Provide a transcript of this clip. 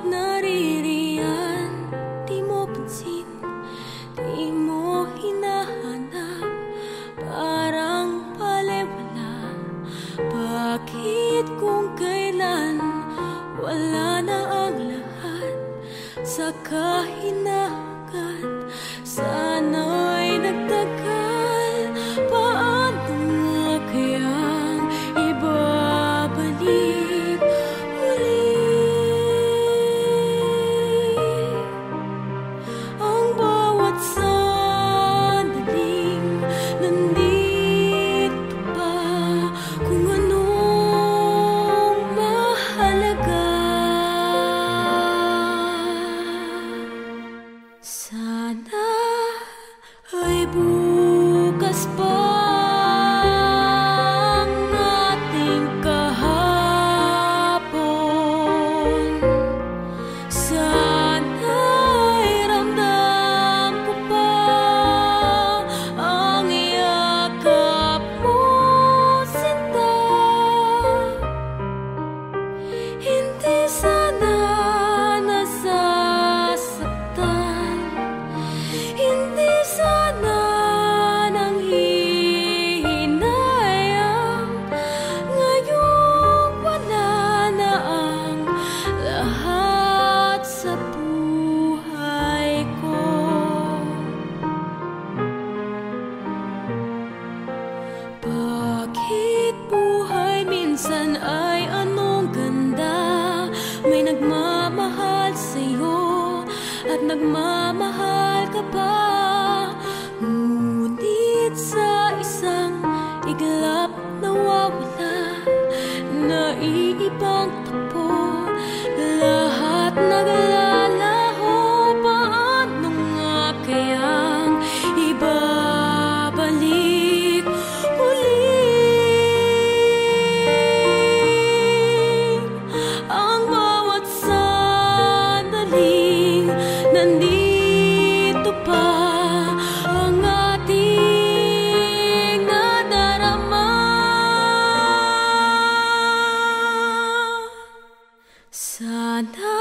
Ba't naririyan? Di mo pansin Di mo hinahanap. Parang paliwala. Bakit kung kailan Wala na ang lahat? Sa kahinagat Sana'y nagtagal nagmamahal ka pa. さな